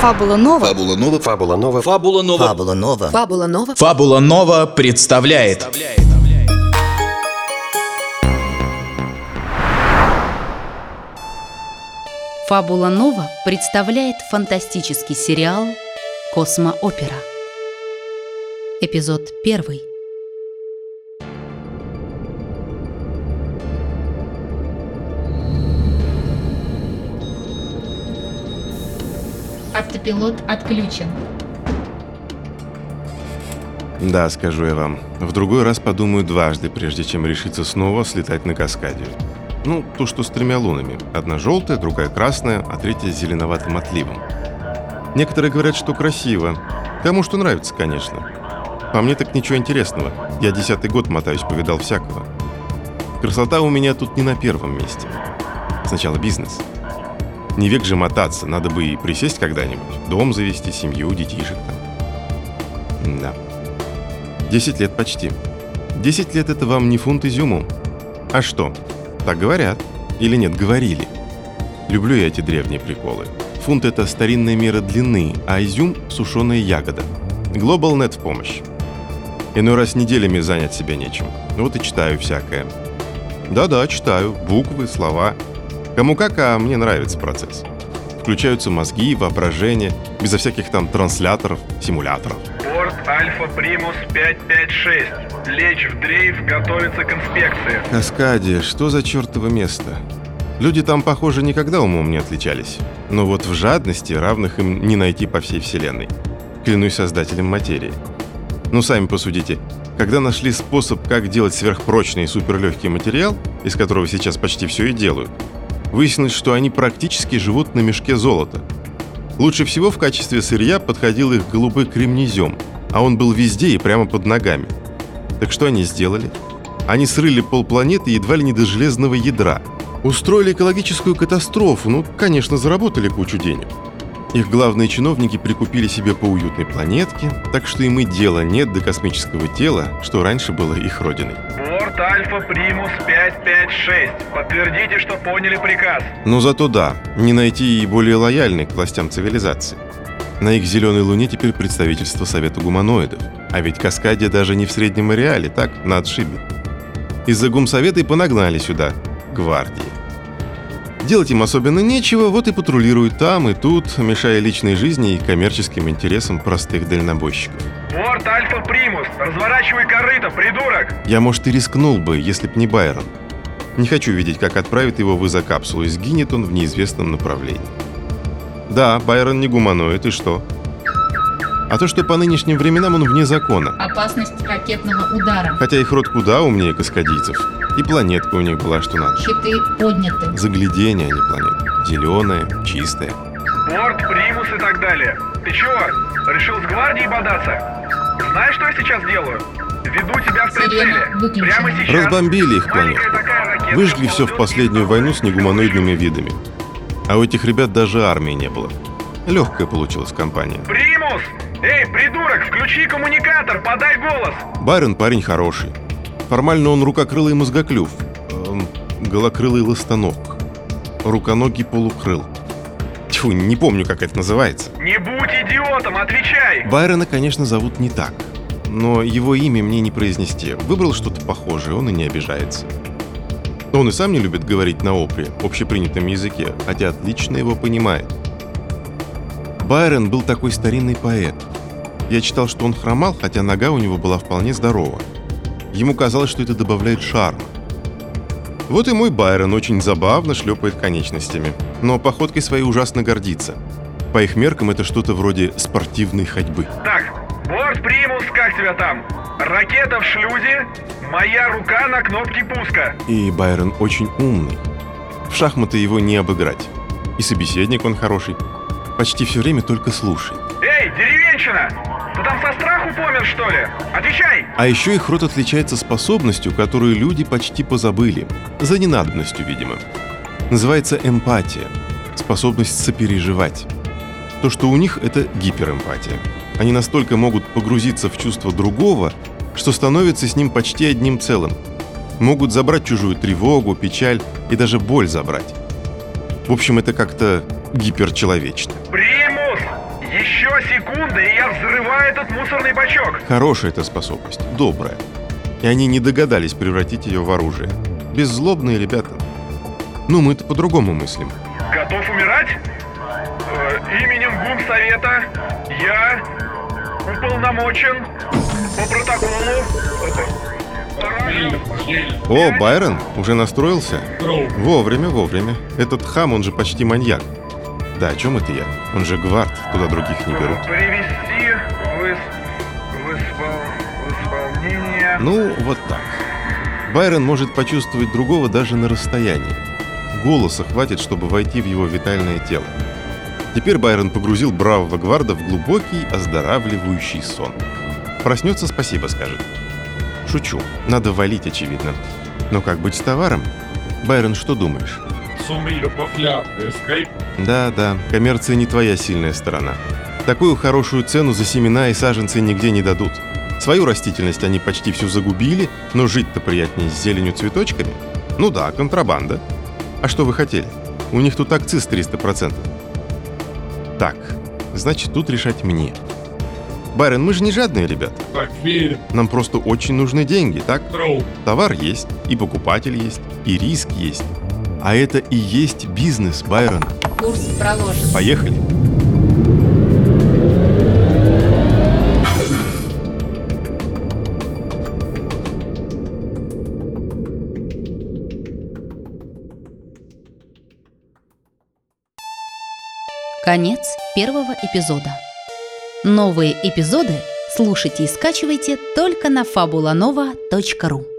Фабула Нова. Фабула Нова. Фабула Нова. Фабула Нова. Фабула Нова. Фабула Нова. Фабула Нова представляет Фабула Нова представляет фантастический сериал «Космоопера». Эпизод первый. Автопилот отключен. Да, скажу я вам. В другой раз подумаю дважды, прежде чем решиться снова слетать на каскадию. Ну, то, что с тремя лунами. Одна желтая, другая красная, а третья с зеленоватым отливом. Некоторые говорят, что красиво. Кому что нравится, конечно. По мне так ничего интересного. Я десятый год мотаюсь, повидал всякого. Красота у меня тут не на первом месте. Сначала бизнес. Не век же мотаться, надо бы и присесть когда-нибудь. Дом завести, семью, детишек там. Да. Десять лет почти. Десять лет это вам не фунт изюму. А что? Так говорят. Или нет, говорили. Люблю я эти древние приколы. Фунт это старинная мера длины, а изюм – сушеная ягода. GlobalNet в помощь. Иной раз неделями занять себя нечем. Вот и читаю всякое. Да-да, читаю. Буквы, слова. Кому как, а мне нравится процесс. Включаются мозги, воображение, безо всяких там трансляторов, симуляторов. Порт Альфа Примус 556. Лечь в дрейф, готовиться к инспекции. Каскаде, что за чертово место? Люди там, похоже, никогда умом не отличались. Но вот в жадности равных им не найти по всей вселенной. Клянусь создателем материи. Ну, сами посудите. Когда нашли способ, как делать сверхпрочный и суперлегкий материал, из которого сейчас почти все и делают, выяснилось, что они практически живут на мешке золота. Лучше всего в качестве сырья подходил их голубой кремнезем, а он был везде и прямо под ногами. Так что они сделали? Они срыли полпланеты едва ли не до железного ядра. Устроили экологическую катастрофу, ну, конечно, заработали кучу денег. Их главные чиновники прикупили себе по уютной планетке, так что им и дела нет до космического тела, что раньше было их родиной. Альфа Примус 556. Подтвердите, что поняли приказ. Но зато да, не найти и более лояльных к властям цивилизации. На их зеленой луне теперь представительство Совета гуманоидов. А ведь Каскадия даже не в среднем ареале, так, на отшибе. Из-за гумсовета и понагнали сюда гвардии. Делать им особенно нечего, вот и патрулируют там и тут, мешая личной жизни и коммерческим интересам простых дальнобойщиков. Порт Альфа Примус. Разворачивай корыто, придурок. Я, может, и рискнул бы, если б не Байрон. Не хочу видеть, как отправит его в изокапсулу, и сгинет он в неизвестном направлении. Да, Байрон не гуманоид, и что? А то, что по нынешним временам он вне закона. Опасность ракетного удара. Хотя их род куда умнее каскадийцев. И планетка у них была что надо. Щиты подняты. Заглядение, а не планета. Зеленая, чистая. Порт Примус и так далее. Ты чего? Решил с гвардией бодаться? Знаешь, что я сейчас делаю? Веду тебя в прицеле. Прямо сейчас. Разбомбили их планету. Выжгли все в последнюю войну с негуманоидными видами. А у этих ребят даже армии не было. Легкая получилась компания. Примус! Эй, придурок, включи коммуникатор, подай голос! Байрон парень хороший. Формально он рукокрылый мозгоклюв. Эм, голокрылый ластоног. Руконогий полукрыл. Тьфу, не помню, как это называется. Не будь идиотом, отвечай! Байрона, конечно, зовут не так. Но его имя мне не произнести. Выбрал что-то похожее, он и не обижается. Но он и сам не любит говорить на опре, общепринятом языке, хотя отлично его понимает. Байрон был такой старинный поэт. Я читал, что он хромал, хотя нога у него была вполне здорова. Ему казалось, что это добавляет шарма. Вот и мой Байрон очень забавно шлепает конечностями, но походкой своей ужасно гордится. По их меркам это что-то вроде спортивной ходьбы. Так, Борт Примус, как тебя там? Ракета в шлюзе, моя рука на кнопке пуска. И Байрон очень умный. В шахматы его не обыграть. И собеседник он хороший. Почти все время только слушает. Эй, деревенщина! Ты там со страху помер, что ли? Отвечай! А еще их род отличается способностью, которую люди почти позабыли. За ненадобностью, видимо. Называется эмпатия. Способность сопереживать. То, что у них, это гиперэмпатия. Они настолько могут погрузиться в чувство другого, что становятся с ним почти одним целым. Могут забрать чужую тревогу, печаль и даже боль забрать. В общем, это как-то гиперчеловечно. Примус! Еще секунда, и я взрываю этот мусорный бачок. Хорошая эта способность, добрая. И они не догадались превратить ее в оружие. Беззлобные ребята. Ну, мы-то по-другому мыслим. Готов умирать? Э, именем Гумсовета я уполномочен по протоколу. О, Байрон, уже настроился? Вовремя, вовремя. Этот хам, он же почти маньяк. Да, о чем это я? Он же гвард, туда других не берут. Привести в, в испол- в исполнение. Ну, вот так. Байрон может почувствовать другого даже на расстоянии. Голоса хватит, чтобы войти в его витальное тело. Теперь Байрон погрузил бравого гварда в глубокий, оздоравливающий сон. Проснется, спасибо скажет. Шучу, надо валить, очевидно. Но как быть с товаром? Байрон, что думаешь? Сумею пофляп, эскейп. Да, да, коммерция не твоя сильная сторона. Такую хорошую цену за семена и саженцы нигде не дадут. Свою растительность они почти всю загубили, но жить-то приятнее с зеленью цветочками. Ну да, контрабанда. А что вы хотели? У них тут акциз 300%. Так, значит, тут решать мне. Байрон, мы же не жадные ребята. Так Нам просто очень нужны деньги, так? Троу. Товар есть, и покупатель есть, и риск есть. А это и есть бизнес, Байрон. Курс проложен. Поехали. Конец первого эпизода. Новые эпизоды слушайте и скачивайте только на fabulanova.ru